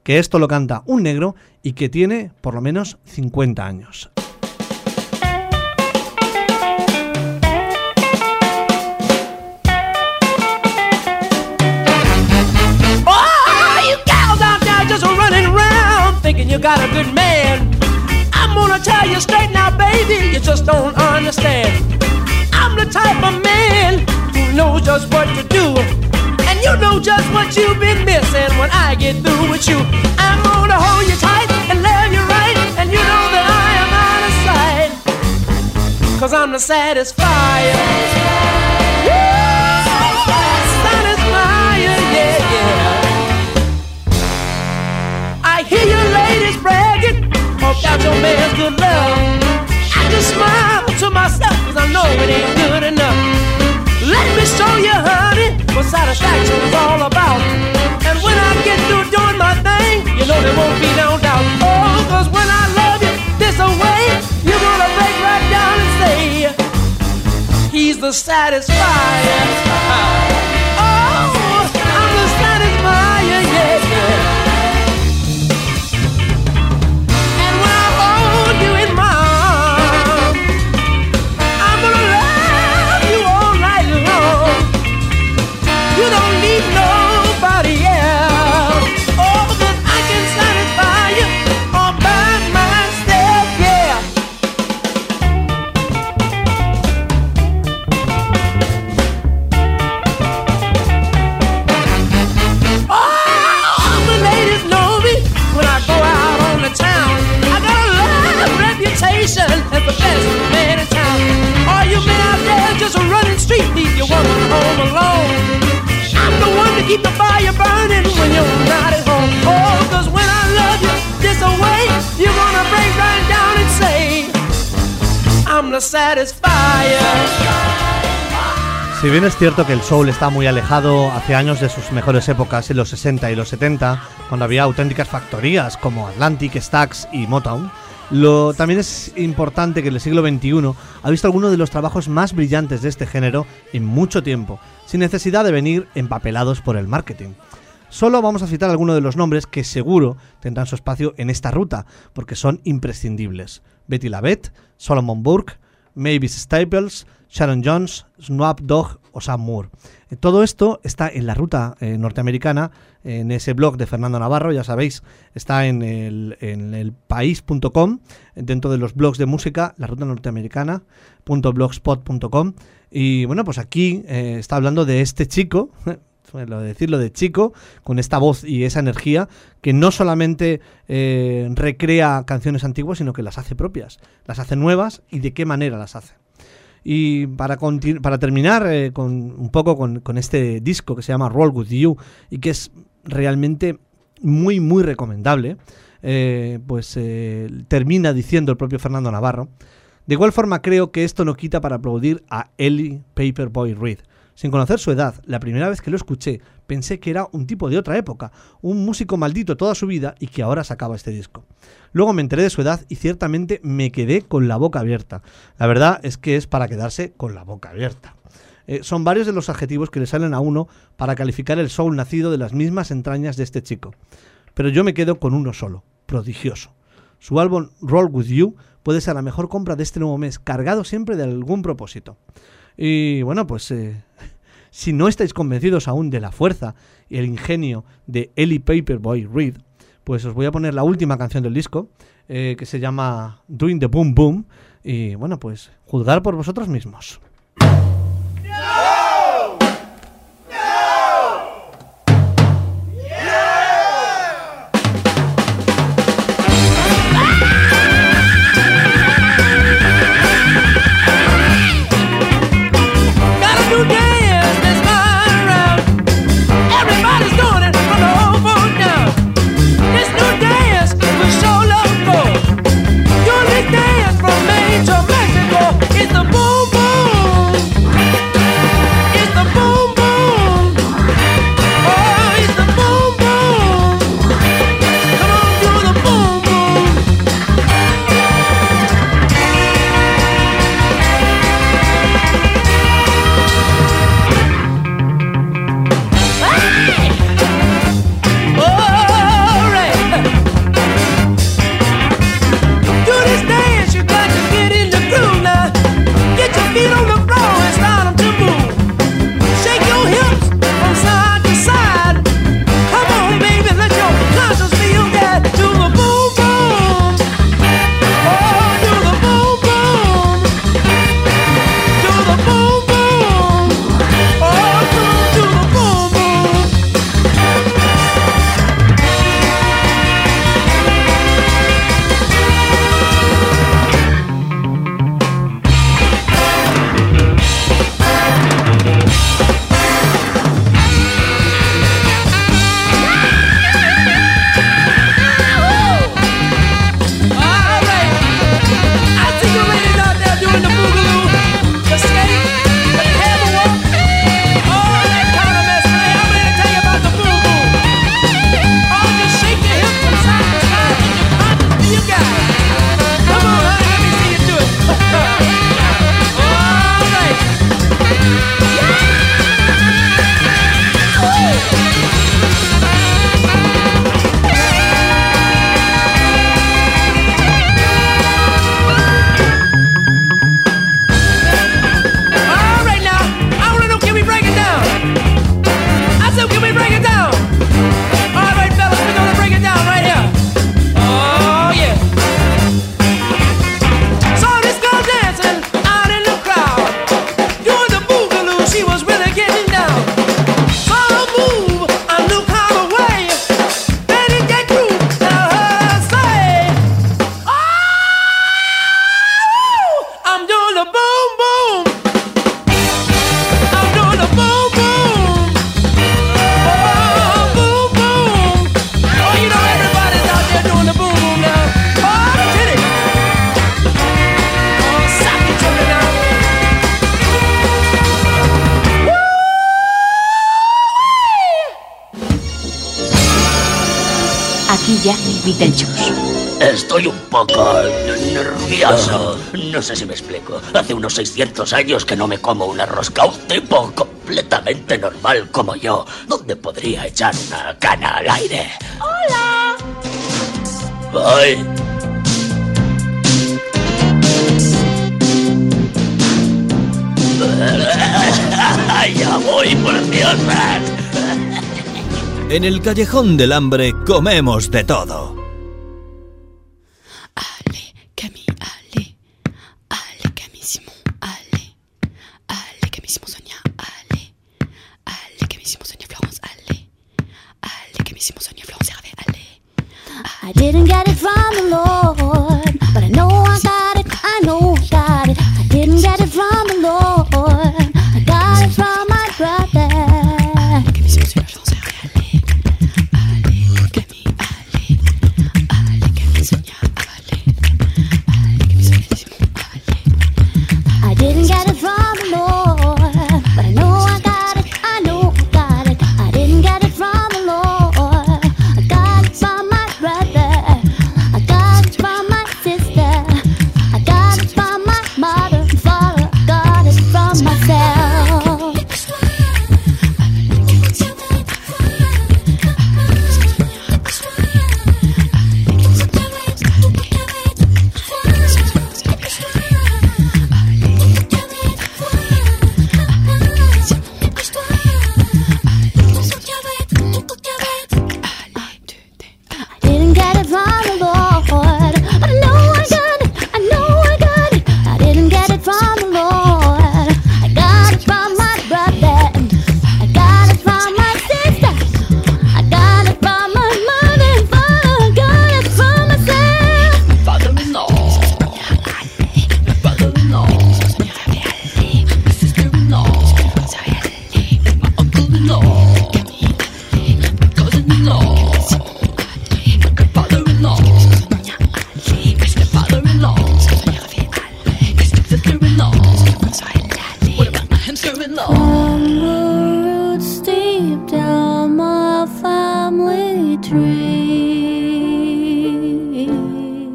que esto lo canta un negro y que tiene por lo menos 50 años. Oh, out there just running around thinking you got a good man. I'm gonna tell you straight now, baby, you just don't understand. I'm the type of man who knows just what to do. And you know just what you've been missing when I get through with you. I'm gonna hold you tight and love you right. And you know that I am out of sight. Cause I'm the satisfier. Yeah, satisfier, yeah, yeah. I hear you ladies bragging about your man's good love. I just smile to myself cause I know it ain't good enough. Let me show you, honey, what satisfaction's all about. And when I get through doing my thing, you know there won't be no doubt. Oh, cause when I love you this away, you're gonna break right down and say, He's the satisfier. Oh, I'm the satisfier, yeah, yeah. Bien es cierto que el soul está muy alejado hace años de sus mejores épocas en los 60 y los 70, cuando había auténticas factorías como Atlantic, Stax y Motown, lo, también es importante que en el siglo XXI ha visto algunos de los trabajos más brillantes de este género en mucho tiempo, sin necesidad de venir empapelados por el marketing. Solo vamos a citar algunos de los nombres que seguro tendrán su espacio en esta ruta, porque son imprescindibles. Betty Lavette, Solomon Burke, Mavis Staples, Sharon Jones, Snoop Dogg o Sam Moore. Eh, Todo esto está en la ruta eh, norteamericana, en ese blog de Fernando Navarro, ya sabéis, está en el, en el país.com, dentro de los blogs de música, la ruta norteamericana.blogspot.com. Y bueno, pues aquí eh, está hablando de este chico, lo de decirlo de chico, con esta voz y esa energía, que no solamente recrea canciones antiguas, sino que las hace propias, las hace nuevas y de qué manera las hace. Y para, para terminar eh, con, un poco con, con este disco que se llama Roll With You y que es realmente muy, muy recomendable, eh, pues eh, termina diciendo el propio Fernando Navarro. De igual forma creo que esto no quita para aplaudir a Ellie Paperboy Reed. Sin conocer su edad, la primera vez que lo escuché pensé que era un tipo de otra época, un músico maldito toda su vida y que ahora sacaba este disco. Luego me enteré de su edad y ciertamente me quedé con la boca abierta. La verdad es que es para quedarse con la boca abierta. Eh, son varios de los adjetivos que le salen a uno para calificar el soul nacido de las mismas entrañas de este chico. Pero yo me quedo con uno solo, prodigioso. Su álbum Roll With You puede ser la mejor compra de este nuevo mes, cargado siempre de algún propósito. Y bueno, pues eh, si no estáis convencidos aún de la fuerza y el ingenio de Ellie Paperboy Reed, pues os voy a poner la última canción del disco, eh, que se llama Doing the Boom Boom. Y bueno, pues juzgar por vosotros mismos. Got explico. Hace unos 600 años que no me como una rosca. Un tipo completamente normal como yo. ¿Dónde podría echar una cana al aire? Hola. Ay. ya voy, por Dios. En el callejón del hambre comemos de todo.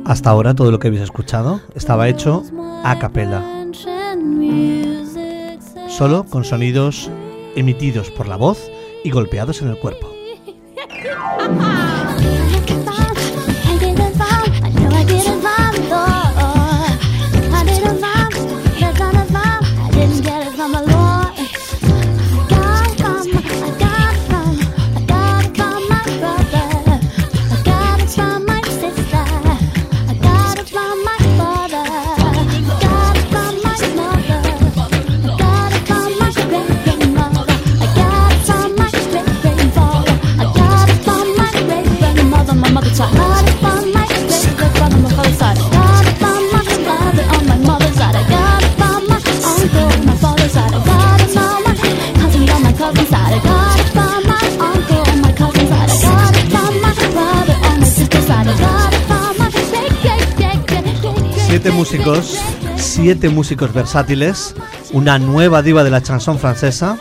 Hasta ahora todo lo que habéis escuchado estaba hecho a capella, solo con sonidos emitidos por la voz y golpeados en el cuerpo. Siete músicos versátiles, una nueva diva de la chanson francesa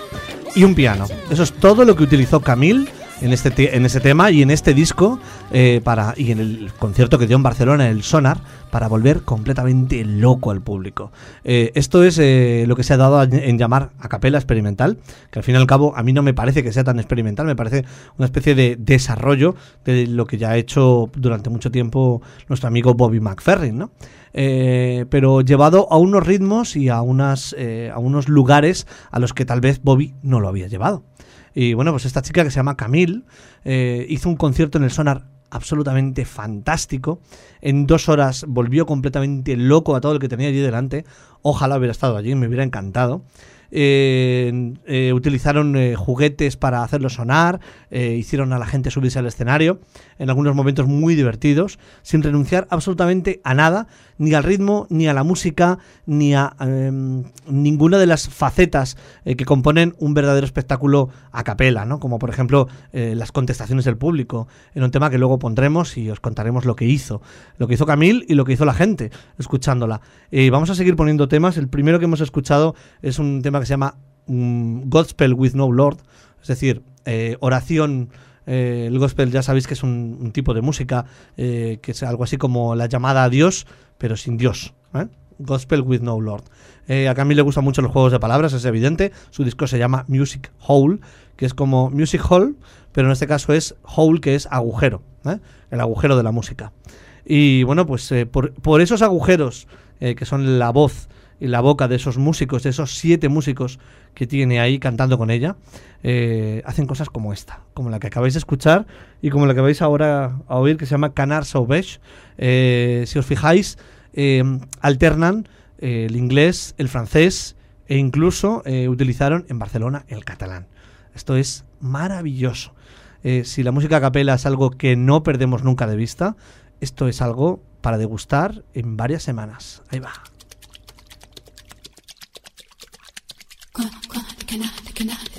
y un piano. Eso es todo lo que utilizó Camille en este te- en ese tema y en este disco eh, para y en el concierto que dio en Barcelona el Sonar para volver completamente loco al público. Eh, esto es eh, lo que se ha dado en llamar a capela experimental, que al fin y al cabo a mí no me parece que sea tan experimental, me parece una especie de desarrollo de lo que ya ha hecho durante mucho tiempo nuestro amigo Bobby McFerrin, ¿no? Pero llevado a unos ritmos y a, unas, a unos lugares a los que tal vez Bobby no lo había llevado. Y bueno, pues esta chica que se llama Camille hizo un concierto en el Sonar absolutamente fantástico. En dos horas volvió completamente loco a todo el que tenía allí delante. Ojalá hubiera estado allí, me hubiera encantado. Eh, eh, utilizaron eh, juguetes para hacerlo sonar, hicieron a la gente subirse al escenario en algunos momentos muy divertidos, sin renunciar absolutamente a nada, ni al ritmo, ni a la música, ni a em, ninguna de las facetas que componen un verdadero espectáculo a capela, ¿no? como por ejemplo las contestaciones del público, en un tema que luego pondremos y os contaremos lo que hizo, lo que hizo Camille y lo que hizo la gente escuchándola. Vamos a seguir poniendo temas, el primero que hemos escuchado es un tema que se llama mm, Gospel with No Lord, es decir, eh, oración eh, el gospel ya sabéis que es un, tipo de música eh, que es algo así como la llamada a Dios, pero sin Dios. Gospel with no Lord. Eh, a Camille le gustan mucho los juegos de palabras, es evidente. Su disco se llama Music Hole, que es como Music Hall, pero en este caso es Hole, que es agujero, el agujero de la música. Y bueno, pues por, esos agujeros que son la voz y la boca de esos músicos, de esos siete músicos que tiene ahí cantando con ella, eh, hacen cosas como esta, como la que acabáis de escuchar y como la que vais ahora a oír, que se llama Canard Sauvage. Eh, si os fijáis, eh, alternan el inglés, el francés e incluso utilizaron en Barcelona el catalán. Esto es maravilloso. Si la música a capela es algo que no perdemos nunca de vista, esto es algo para degustar en varias semanas. Ahí va. While the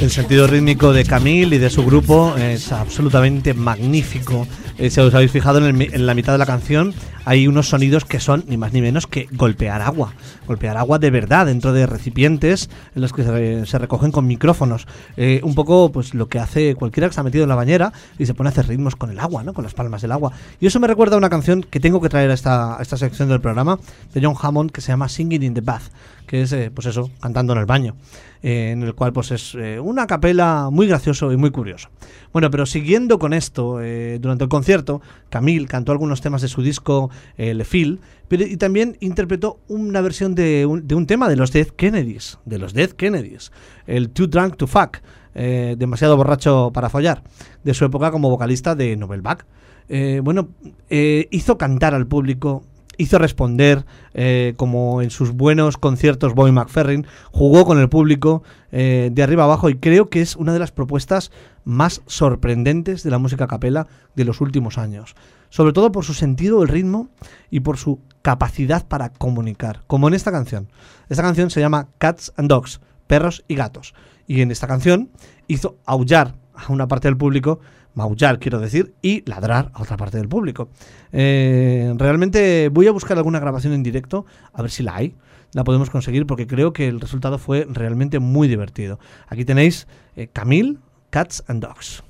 El sentido rítmico de Camille y de su grupo es absolutamente magnífico. Eh, si os habéis fijado en, la mitad de la canción hay unos sonidos que son ni más ni menos que golpear agua. Golpear agua de verdad dentro de recipientes en los que se recogen con micrófonos. Eh, un poco pues lo que hace cualquiera que se ha metido en la bañera y se pone a hacer ritmos con el agua, ¿no? con las palmas del agua. Y eso me recuerda a una canción que tengo que traer a esta, a esta sección del programa de John Hammond que se llama Singing in the Bath, que es eh, pues eso, cantando en el baño eh, en el cual pues es eh, una capela muy gracioso y muy curioso. Bueno, pero siguiendo con esto, durante el concierto, Camille cantó algunos temas de su disco Le pero y también interpretó una versión de un, de un tema de los Dead Kennedys, de los Dead Kennedys, el Too Drunk to Fuck, demasiado borracho para follar, de su época como vocalista de Novelback. Bueno, hizo cantar al público hizo responder eh, como en sus buenos conciertos Bobby McFerrin, jugó con el público eh, de arriba abajo y creo que es una de las propuestas más sorprendentes de la música a capela de los últimos años. Sobre todo por su sentido del ritmo y por su capacidad para comunicar, como en esta canción. Esta canción se llama Cats and Dogs, perros y gatos. Y en esta canción hizo aullar a una parte del público, maullar quiero decir, y ladrar a otra parte del público. Eh, realmente voy a buscar alguna grabación en directo, a ver si la hay. La podemos conseguir porque creo que el resultado fue realmente muy divertido. Aquí tenéis eh, Camille, Cats and Dogs.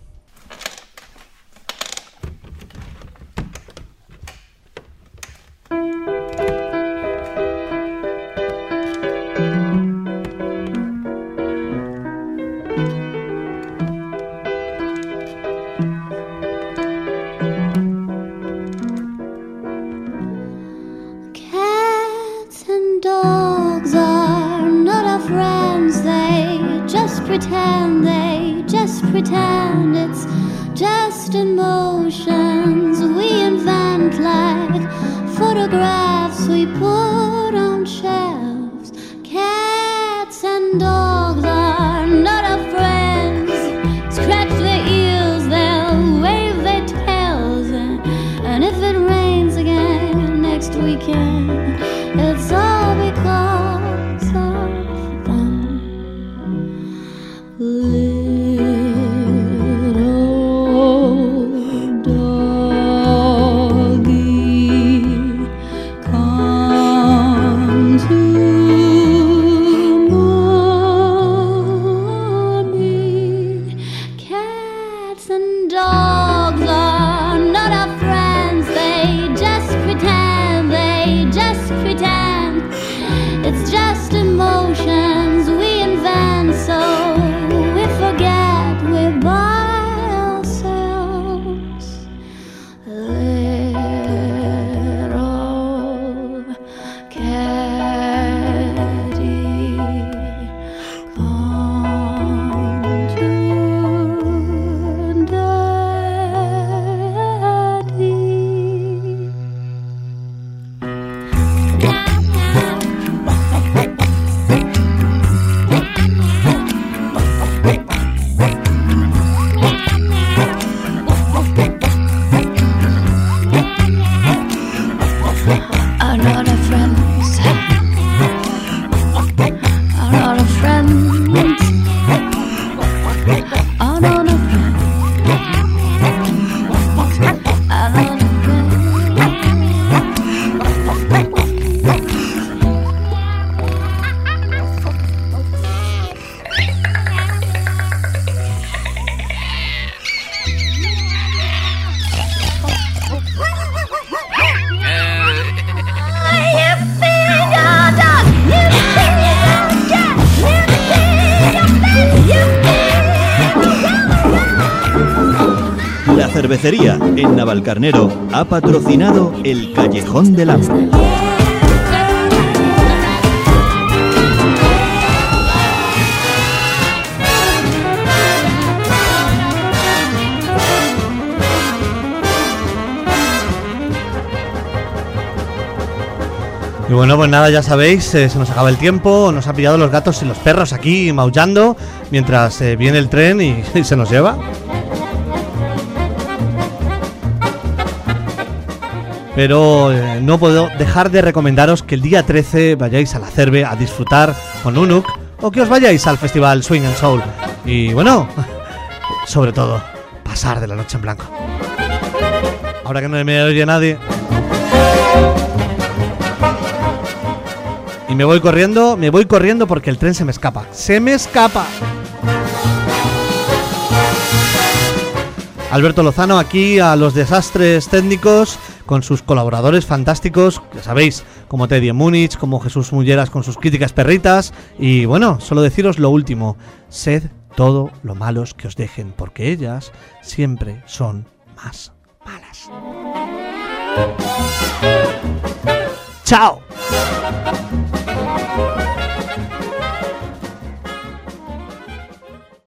Navalcarnero ha patrocinado el Callejón del Hambre. Y bueno, pues nada, ya sabéis, eh, se nos acaba el tiempo, nos han pillado los gatos y los perros aquí maullando mientras eh, viene el tren y se nos lleva. Pero eh, no puedo dejar de recomendaros que el día 13 vayáis a la Cerve a disfrutar con Unuk o que os vayáis al festival Swing and Soul. Y bueno, sobre todo, pasar de la noche en blanco. Ahora que no me oye nadie. Y me voy corriendo, me voy corriendo porque el tren se me escapa. ¡Se me escapa! Alberto Lozano aquí a los desastres técnicos con sus colaboradores fantásticos, ya sabéis, como Teddy en Múnich, como Jesús Mulleras con sus críticas perritas. Y bueno, solo deciros lo último, sed todo lo malos que os dejen, porque ellas siempre son más malas. ¡Chao!